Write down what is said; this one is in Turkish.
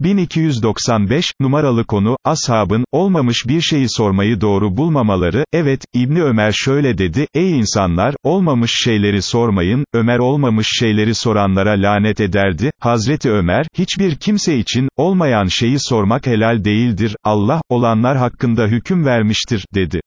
1295, numaralı konu, ashabın, olmamış bir şeyi sormayı doğru bulmamaları, evet, İbni Ömer şöyle dedi, ey insanlar, olmamış şeyleri sormayın, Ömer olmamış şeyleri soranlara lanet ederdi, Hazreti Ömer, hiçbir kimse için, olmayan şeyi sormak helal değildir, Allah, olanlar hakkında hüküm vermiştir, dedi.